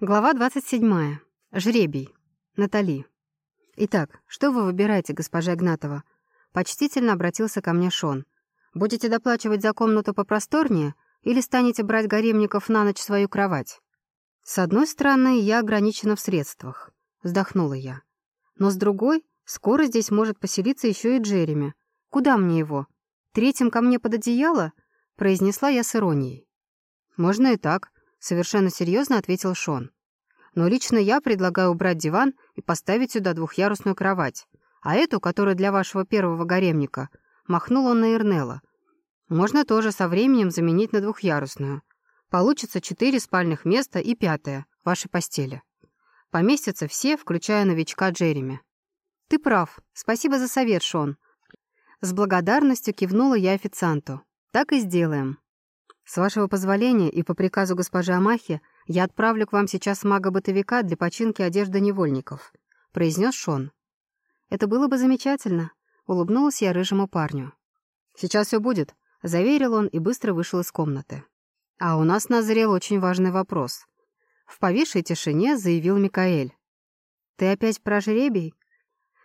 Глава 27. Жребий. Натали. «Итак, что вы выбираете, госпожа Игнатова?» Почтительно обратился ко мне Шон. «Будете доплачивать за комнату попросторнее или станете брать гаремников на ночь свою кровать?» «С одной стороны, я ограничена в средствах», — вздохнула я. «Но с другой, скоро здесь может поселиться еще и Джереми. Куда мне его? Третьим ко мне под одеяло?» — произнесла я с иронией. «Можно и так», совершенно серьезно ответил Шон. Но лично я предлагаю убрать диван и поставить сюда двухъярусную кровать. А эту, которая для вашего первого гаремника, махнул он на Ирнела. Можно тоже со временем заменить на двухъярусную. Получится четыре спальных места и пятое — вашей постели. Поместятся все, включая новичка Джереми. Ты прав. Спасибо за совет, Шон. С благодарностью кивнула я официанту. Так и сделаем. С вашего позволения и по приказу госпожи Амахи я отправлю к вам сейчас мага-бытовика для починки одежды невольников», — произнес Шон. «Это было бы замечательно», — улыбнулась я рыжему парню. «Сейчас все будет», — заверил он и быстро вышел из комнаты. «А у нас назрел очень важный вопрос». В повисшей тишине заявил Микаэль. «Ты опять про жребий?»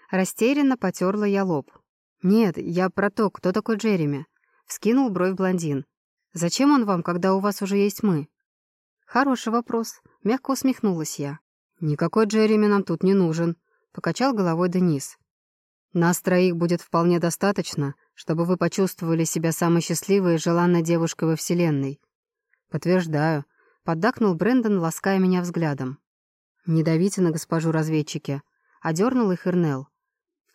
Растерянно потерла я лоб. «Нет, я про то, кто такой Джереми», — вскинул бровь блондин. Зачем он вам, когда у вас уже есть мы?» «Хороший вопрос», — мягко усмехнулась я. «Никакой Джереми нам тут не нужен», — покачал головой Денис. «Нас троих будет вполне достаточно, чтобы вы почувствовали себя самой счастливой и желанной девушкой во Вселенной». «Подтверждаю», — поддакнул Брэндон, лаская меня взглядом. «Не давите на госпожу разведчики», — одернул их Ирнел.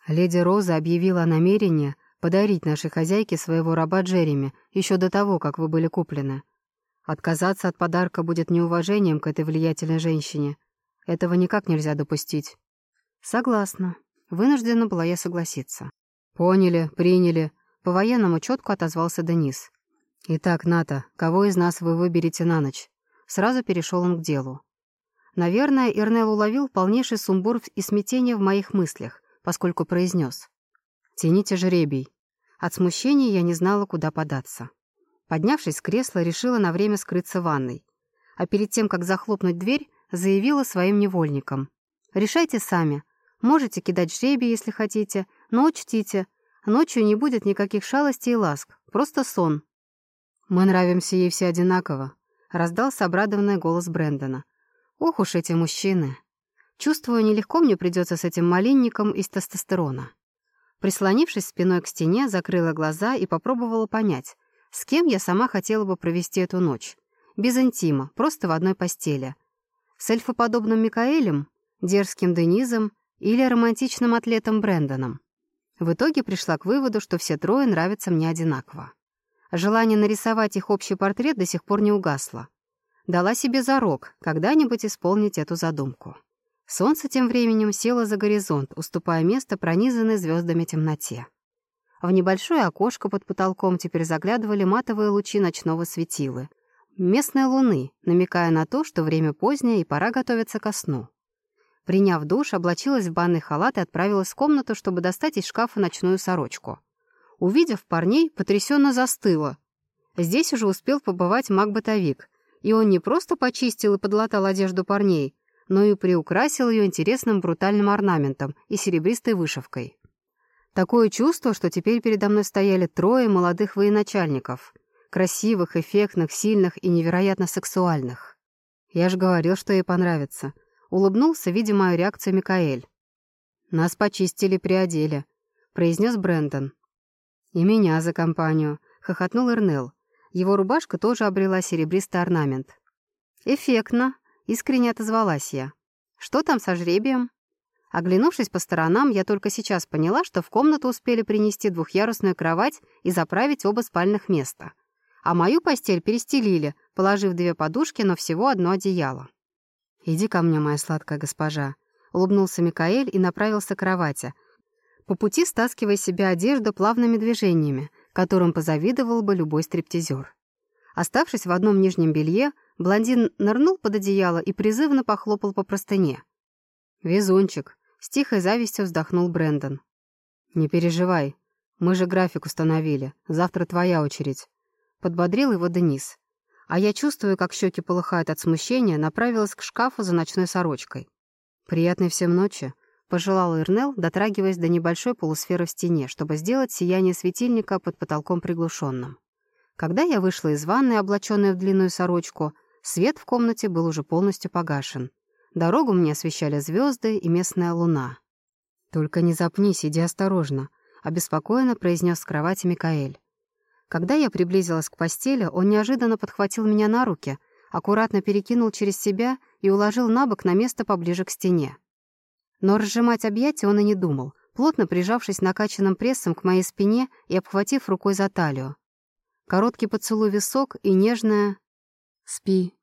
Леди Роза объявила о намерении подарить нашей хозяйке своего раба Джереми еще до того, как вы были куплены. Отказаться от подарка будет неуважением к этой влиятельной женщине. Этого никак нельзя допустить. Согласна. Вынуждена была я согласиться. Поняли, приняли. По-военному четко отозвался Денис. Итак, Ната, кого из нас вы выберете на ночь? Сразу перешел он к делу. Наверное, Ирнел уловил полнейший сумбур и смятение в моих мыслях, поскольку произнес. «Тяните жребий». От смущения я не знала, куда податься. Поднявшись с кресла, решила на время скрыться ванной. А перед тем, как захлопнуть дверь, заявила своим невольникам. «Решайте сами. Можете кидать жребий, если хотите, но учтите, ночью не будет никаких шалостей и ласк, просто сон». «Мы нравимся ей все одинаково», — раздался обрадованный голос Брэндона. «Ох уж эти мужчины! Чувствую, нелегко мне придется с этим малинником из тестостерона». Прислонившись спиной к стене, закрыла глаза и попробовала понять, с кем я сама хотела бы провести эту ночь. Без интима, просто в одной постели. С эльфоподобным Микаэлем, дерзким Денизом или романтичным атлетом Брэндоном. В итоге пришла к выводу, что все трое нравятся мне одинаково. Желание нарисовать их общий портрет до сих пор не угасло. Дала себе зарок когда-нибудь исполнить эту задумку. Солнце тем временем село за горизонт, уступая место пронизанной звездами темноте. В небольшое окошко под потолком теперь заглядывали матовые лучи ночного светила. Местной луны, намекая на то, что время позднее и пора готовиться ко сну. Приняв душ, облачилась в банный халат и отправилась в комнату, чтобы достать из шкафа ночную сорочку. Увидев парней, потрясенно застыла. Здесь уже успел побывать маг-бытовик, и он не просто почистил и подлатал одежду парней, но и приукрасил ее интересным брутальным орнаментом и серебристой вышивкой. Такое чувство, что теперь передо мной стояли трое молодых военачальников, красивых, эффектных, сильных и невероятно сексуальных. Я же говорил, что ей понравится. Улыбнулся, видя мою реакцию Микаэль. «Нас почистили, приодели», — произнес Брэндон. «И меня за компанию», — хохотнул Эрнел. Его рубашка тоже обрела серебристый орнамент. «Эффектно», Искренне отозвалась я. «Что там со жребием?» Оглянувшись по сторонам, я только сейчас поняла, что в комнату успели принести двухъярусную кровать и заправить оба спальных места. А мою постель перестелили, положив две подушки, но всего одно одеяло. «Иди ко мне, моя сладкая госпожа», — улыбнулся Микаэль и направился к кровати, по пути стаскивая себе одежду плавными движениями, которым позавидовал бы любой стриптизер. Оставшись в одном нижнем белье, Блондин нырнул под одеяло и призывно похлопал по простыне. «Везунчик», — с тихой завистью вздохнул Брэндон. «Не переживай, мы же график установили, завтра твоя очередь», — подбодрил его Денис. а я чувствую, как щеки полыхают от смущения, направилась к шкафу за ночной сорочкой. «Приятной всем ночи», — пожелал Ирнел, дотрагиваясь до небольшой полусферы в стене, чтобы сделать сияние светильника под потолком приглушенным. Когда я вышла из ванной, облаченная в длинную сорочку, свет в комнате был уже полностью погашен. Дорогу мне освещали звезды и местная луна. «Только не запнись, иди осторожно», — обеспокоенно произнес с кровати Микаэль. Когда я приблизилась к постели, он неожиданно подхватил меня на руки, аккуратно перекинул через себя и уложил на бок на место поближе к стене. Но разжимать объятия он и не думал, плотно прижавшись накачанным прессом к моей спине и обхватив рукой за талию. Короткий поцелуй висок и нежная «Спи,